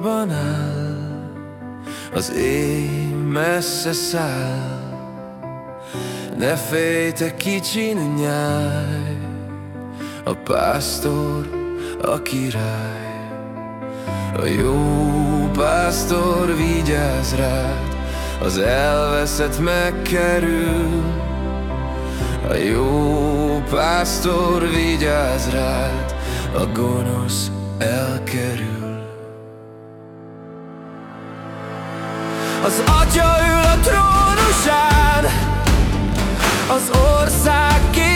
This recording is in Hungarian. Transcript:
sorban áll, az éj messze száll. Ne félj, te kicsin nyáj, a pásztor, a király. A jó pásztor vigyáz rád, az elveszett megkerül. A jó pásztor vigyáz rád, a gonosz elkerül. Az atya ül a trónusán, az ország ki